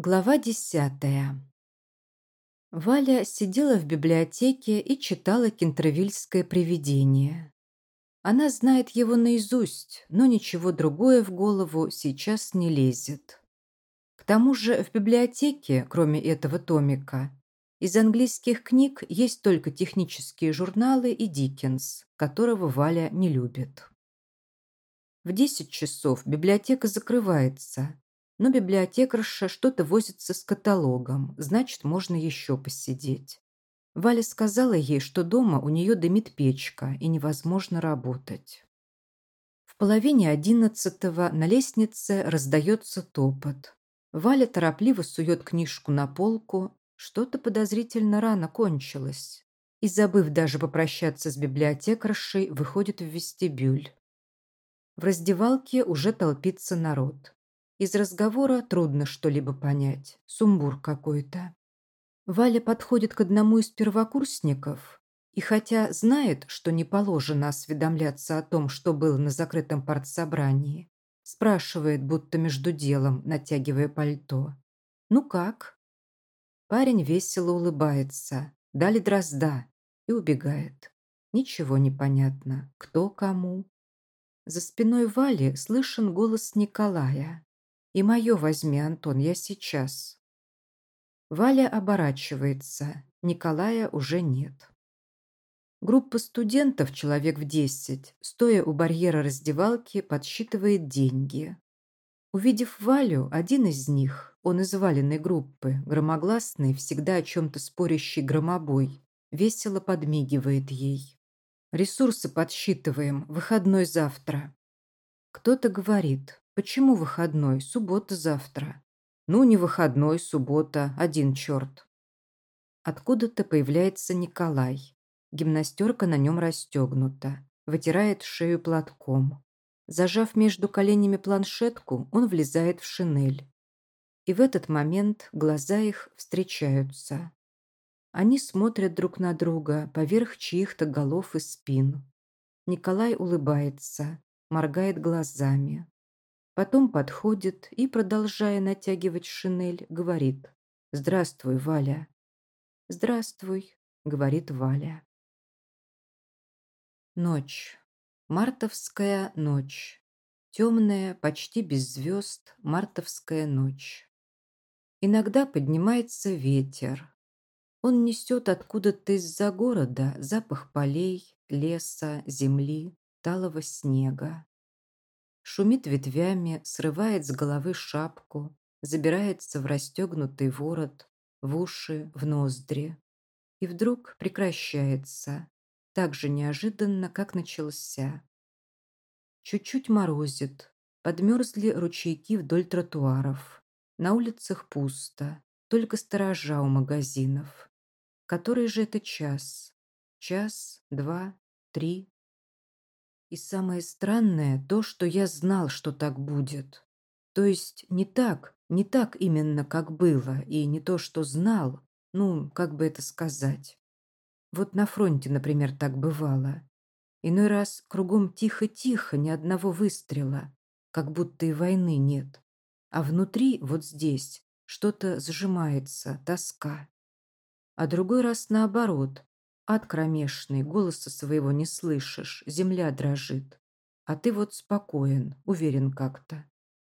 Глава десятая. Валя сидела в библиотеке и читала кентервильское привидение. Она знает его наизусть, но ничего другое в голову сейчас не лезет. К тому же в библиотеке, кроме этого томика, из английских книг есть только технические журналы и Диккенс, которого Валя не любит. В 10 часов библиотека закрывается, но библиотекарша что-то возится с каталогом, значит, можно еще посидеть. Валя сказала ей, что дома у нее дымит печка и невозможно работать. В половине одиннадцатого на лестнице раздается топот. Валя торопливо сует книжку на полку, что-то подозрительно рано кончилось. И, забыв даже попрощаться с библиотекаршей, выходит в вестибюль. В раздевалке уже толпится народ. Из разговора трудно что-либо понять. Сумбур какой-то. Валя подходит к одному из первокурсников и хотя знает, что не положено осведомляться о том, что было на закрытом партсобрании, спрашивает, будто между делом, натягивая пальто. «Ну как?» Парень весело улыбается, дали дрозда и убегает. Ничего не понятно, кто кому. За спиной Вали слышен голос Николая. И мое возьми, Антон, я сейчас. Валя оборачивается. Николая уже нет. Группа студентов, человек в десять, стоя у барьера раздевалки, подсчитывает деньги. Увидев Валю, один из них, он из Валенной группы, громогласный, всегда о чем-то спорящий громобой, весело подмигивает ей. «Ресурсы подсчитываем, выходной завтра». Кто-то говорит, Почему выходной? Суббота завтра. Ну, не выходной, суббота, один черт. Откуда-то появляется Николай. Гимнастерка на нем расстегнута. Вытирает шею платком. Зажав между коленями планшетку, он влезает в шинель. И в этот момент глаза их встречаются. Они смотрят друг на друга поверх чьих-то голов и спин. Николай улыбается, моргает глазами. Потом подходит и, продолжая натягивать шинель, говорит «Здравствуй, Валя». «Здравствуй», — говорит Валя. Ночь. Мартовская ночь. Темная, почти без звезд, мартовская ночь. Иногда поднимается ветер. Он несет откуда-то из-за города запах полей, леса, земли, талого снега шумит ветвями, срывает с головы шапку, забирается в расстегнутый ворот, в уши, в ноздри. И вдруг прекращается, так же неожиданно, как начался. Чуть-чуть морозит, подмерзли ручейки вдоль тротуаров. На улицах пусто, только сторожа у магазинов. Который же это час? Час, два, три, и самое странное то, что я знал, что так будет. То есть не так, не так именно, как было, и не то, что знал, ну, как бы это сказать. Вот на фронте, например, так бывало. Иной раз кругом тихо-тихо, ни одного выстрела, как будто и войны нет. А внутри, вот здесь, что-то сжимается, тоска. А другой раз наоборот, Ад кромешный, голоса своего не слышишь, земля дрожит. А ты вот спокоен, уверен как-то.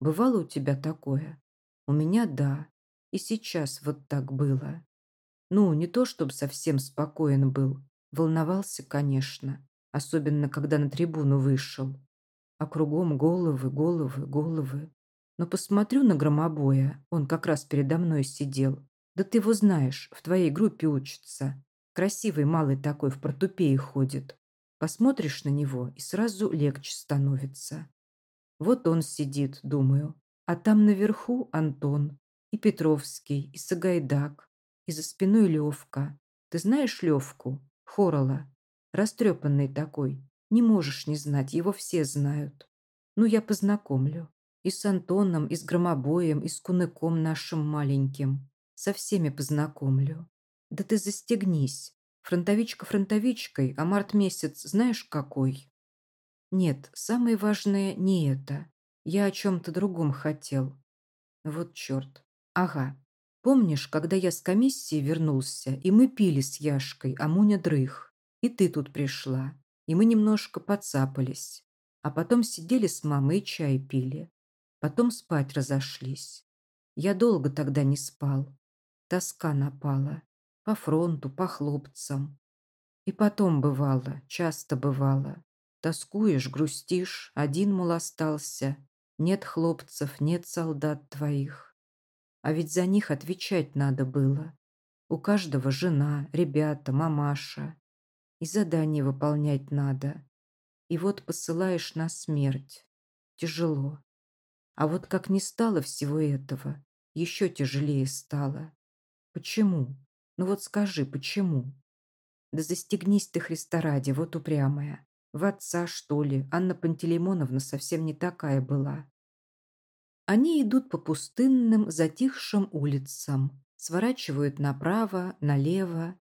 Бывало у тебя такое? У меня да. И сейчас вот так было. Ну, не то, чтобы совсем спокоен был. Волновался, конечно. Особенно, когда на трибуну вышел. А кругом головы, головы, головы. Но посмотрю на громобоя, он как раз передо мной сидел. Да ты его знаешь, в твоей группе учится. Красивый малый такой в портупее ходит. Посмотришь на него, и сразу легче становится. Вот он сидит, думаю. А там наверху Антон, и Петровский, и Сагайдак, и за спиной Левка. Ты знаешь Левку? Хорола. Растрепанный такой. Не можешь не знать, его все знают. Ну, я познакомлю. И с Антоном, и с Громобоем, и с Куныком нашим маленьким. Со всеми познакомлю. Да ты застегнись. Фронтовичка фронтовичкой, а март месяц знаешь какой? Нет, самое важное не это. Я о чем-то другом хотел. Вот черт. Ага. Помнишь, когда я с комиссии вернулся, и мы пили с Яшкой, а Муня дрых, и ты тут пришла, и мы немножко подцапались, а потом сидели с мамой и чай пили. Потом спать разошлись. Я долго тогда не спал. Тоска напала. По фронту, по хлопцам. И потом бывало, часто бывало. Тоскуешь, грустишь, один, мол, остался. Нет хлопцев, нет солдат твоих. А ведь за них отвечать надо было. У каждого жена, ребята, мамаша. И задание выполнять надо. И вот посылаешь на смерть. Тяжело. А вот как не стало всего этого, еще тяжелее стало. Почему? Ну вот скажи, почему? Да застегнись ты, Христа ради, вот упрямая. В отца, что ли? Анна Пантелеймоновна совсем не такая была. Они идут по пустынным, затихшим улицам, сворачивают направо, налево,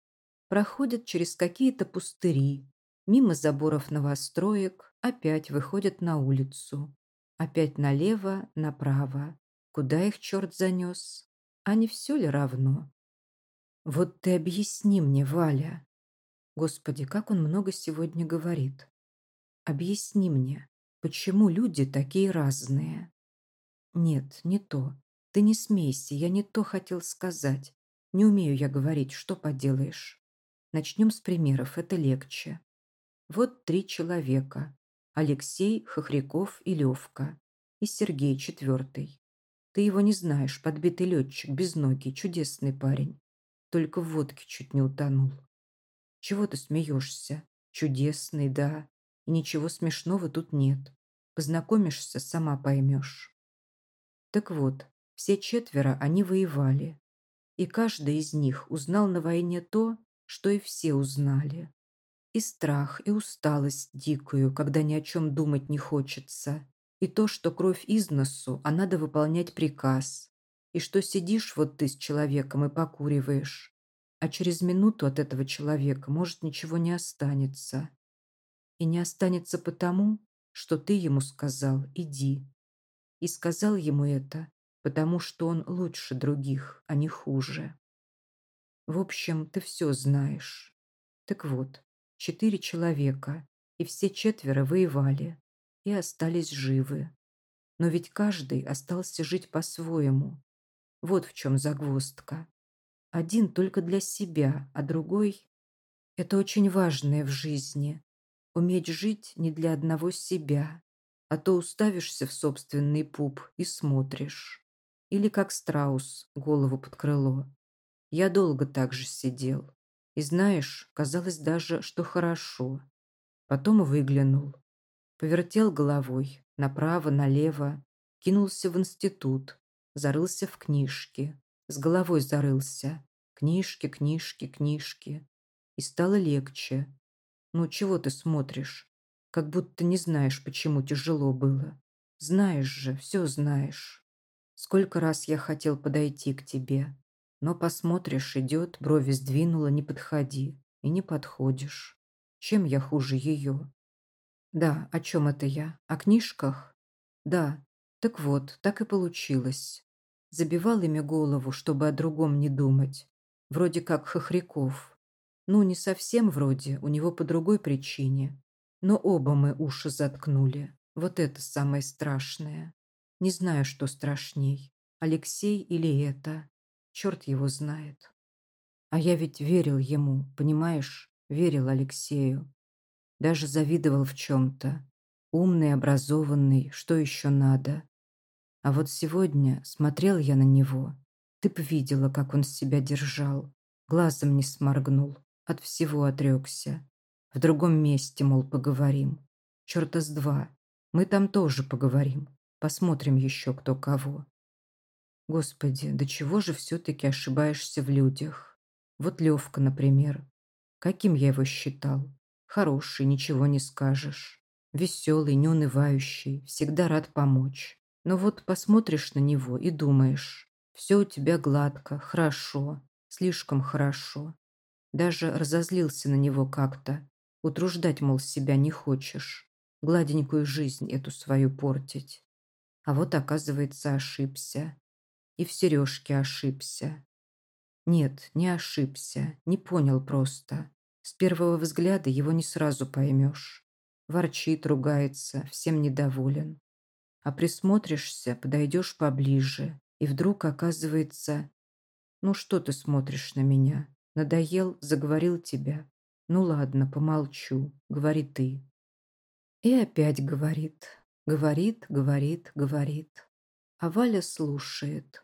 проходят через какие-то пустыри, мимо заборов новостроек, опять выходят на улицу. Опять налево, направо. Куда их черт занес? А не все ли равно? Вот ты объясни мне, Валя. Господи, как он много сегодня говорит. Объясни мне, почему люди такие разные? Нет, не то. Ты не смейся, я не то хотел сказать. Не умею я говорить, что поделаешь. Начнем с примеров, это легче. Вот три человека. Алексей, Хохряков и Левка. И Сергей четвертый. Ты его не знаешь, подбитый летчик, без ноги, чудесный парень. Только в водке чуть не утонул. Чего ты смеешься? Чудесный, да. И ничего смешного тут нет. Познакомишься, сама поймешь. Так вот, все четверо они воевали. И каждый из них узнал на войне то, что и все узнали. И страх, и усталость дикую, когда ни о чем думать не хочется. И то, что кровь из носу, а надо выполнять приказ. И что сидишь вот ты с человеком и покуриваешь. А через минуту от этого человека, может, ничего не останется. И не останется потому, что ты ему сказал «иди». И сказал ему это, потому что он лучше других, а не хуже. В общем, ты все знаешь. Так вот, четыре человека, и все четверо воевали, и остались живы. Но ведь каждый остался жить по-своему. Вот в чем загвоздка. Один только для себя, а другой... Это очень важное в жизни. Уметь жить не для одного себя, а то уставишься в собственный пуп и смотришь. Или как страус, голову под крыло. Я долго так же сидел. И знаешь, казалось даже, что хорошо. Потом выглянул. Повертел головой, направо, налево. Кинулся в институт. Зарылся в книжки. С головой зарылся. Книжки, книжки, книжки. И стало легче. Ну, чего ты смотришь? Как будто не знаешь, почему тяжело было. Знаешь же, все знаешь. Сколько раз я хотел подойти к тебе. Но посмотришь, идет, брови сдвинула, не подходи. И не подходишь. Чем я хуже ее? Да, о чем это я? О книжках? Да. Так вот, так и получилось. Забивал ими голову, чтобы о другом не думать. Вроде как Хохряков. Ну, не совсем вроде, у него по другой причине. Но оба мы уши заткнули. Вот это самое страшное. Не знаю, что страшней. Алексей или это. Черт его знает. А я ведь верил ему, понимаешь? Верил Алексею. Даже завидовал в чем-то. Умный, образованный, что еще надо? А вот сегодня смотрел я на него. Ты б видела, как он себя держал. Глазом не сморгнул. От всего отрекся. В другом месте, мол, поговорим. Черта с два. Мы там тоже поговорим. Посмотрим еще кто кого. Господи, до чего же все-таки ошибаешься в людях? Вот Левка, например. Каким я его считал? Хороший, ничего не скажешь. Веселый, неунывающий, всегда рад помочь. Но вот посмотришь на него и думаешь, все у тебя гладко, хорошо, слишком хорошо. Даже разозлился на него как-то. Утруждать, мол, себя не хочешь. Гладенькую жизнь эту свою портить. А вот, оказывается, ошибся. И в сережке ошибся. Нет, не ошибся, не понял просто. С первого взгляда его не сразу поймешь. Ворчит, ругается, всем недоволен. А присмотришься, подойдешь поближе, и вдруг оказывается... Ну что ты смотришь на меня? Надоел, заговорил тебя. Ну ладно, помолчу, говори ты. И опять говорит, говорит, говорит, говорит. А Валя слушает.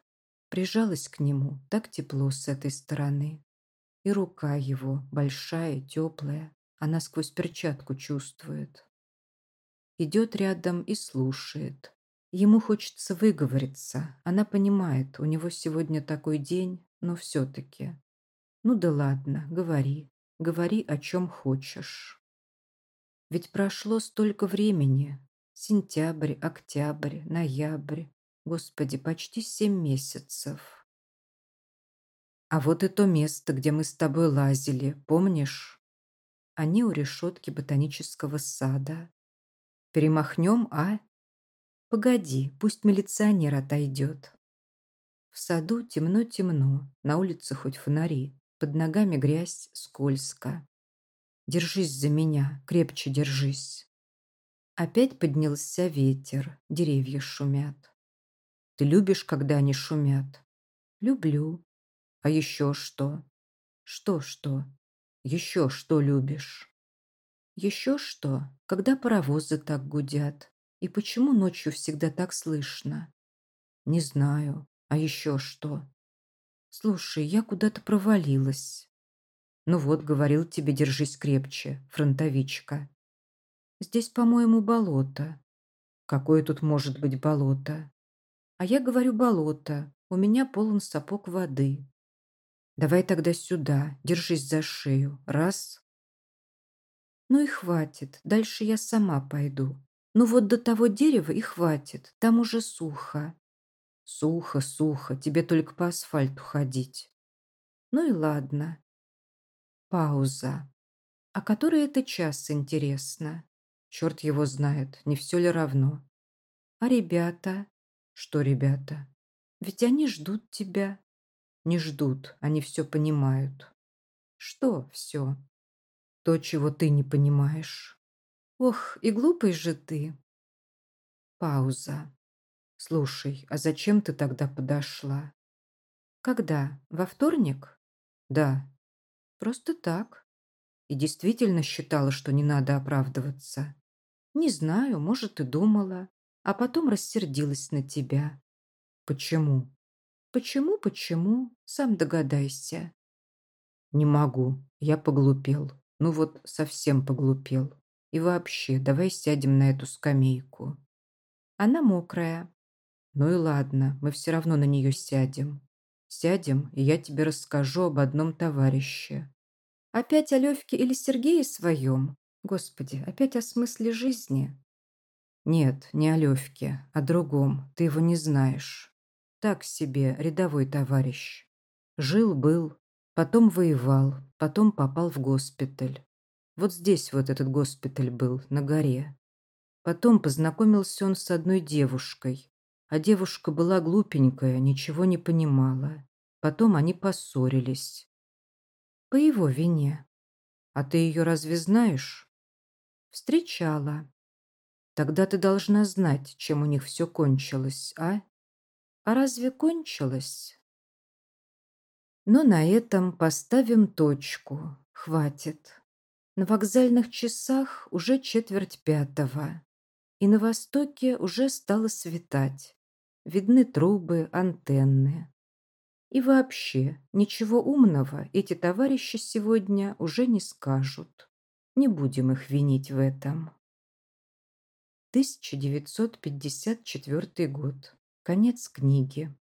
Прижалась к нему, так тепло с этой стороны. И рука его, большая, теплая, она сквозь перчатку чувствует. Идет рядом и слушает. Ему хочется выговориться. Она понимает, у него сегодня такой день, но все-таки. Ну да ладно, говори. Говори, о чем хочешь. Ведь прошло столько времени. Сентябрь, октябрь, ноябрь. Господи, почти семь месяцев. А вот и то место, где мы с тобой лазили, помнишь? Они у решетки ботанического сада. Перемахнем, а? Погоди, пусть милиционер отойдет. В саду темно-темно, на улице хоть фонари, под ногами грязь, скользко. Держись за меня, крепче держись. Опять поднялся ветер, деревья шумят. Ты любишь, когда они шумят? Люблю. А еще что? Что-что? Еще что любишь? Еще что? Когда паровозы так гудят? И почему ночью всегда так слышно? Не знаю. А еще что? Слушай, я куда-то провалилась. Ну вот, говорил тебе, держись крепче, фронтовичка. Здесь, по-моему, болото. Какое тут может быть болото? А я говорю болото. У меня полон сапог воды. Давай тогда сюда, держись за шею. Раз. Ну и хватит, дальше я сама пойду. Ну вот до того дерева и хватит, там уже сухо. Сухо, сухо, тебе только по асфальту ходить. Ну и ладно. Пауза. А который это час, интересно? Черт его знает, не все ли равно. А ребята? Что ребята? Ведь они ждут тебя. Не ждут, они все понимают. Что все? То, чего ты не понимаешь. Ох, и глупый же ты. Пауза. Слушай, а зачем ты тогда подошла? Когда? Во вторник? Да. Просто так. И действительно считала, что не надо оправдываться. Не знаю, может, и думала. А потом рассердилась на тебя. Почему? Почему, почему? Сам догадайся. Не могу. Я поглупел. Ну вот, совсем поглупел. И вообще, давай сядем на эту скамейку. Она мокрая. Ну и ладно, мы все равно на нее сядем. Сядем, и я тебе расскажу об одном товарище. Опять о Левке или Сергее своем? Господи, опять о смысле жизни? Нет, не о Левке, о другом. Ты его не знаешь. Так себе, рядовой товарищ. Жил-был, потом воевал, потом попал в госпиталь. Вот здесь вот этот госпиталь был, на горе. Потом познакомился он с одной девушкой. А девушка была глупенькая, ничего не понимала. Потом они поссорились. По его вине. А ты ее разве знаешь? Встречала. Тогда ты должна знать, чем у них все кончилось, а? А разве кончилось? Но на этом поставим точку. Хватит. На вокзальных часах уже четверть пятого. И на востоке уже стало светать. Видны трубы, антенны. И вообще, ничего умного эти товарищи сегодня уже не скажут. Не будем их винить в этом. 1954 год. Конец книги.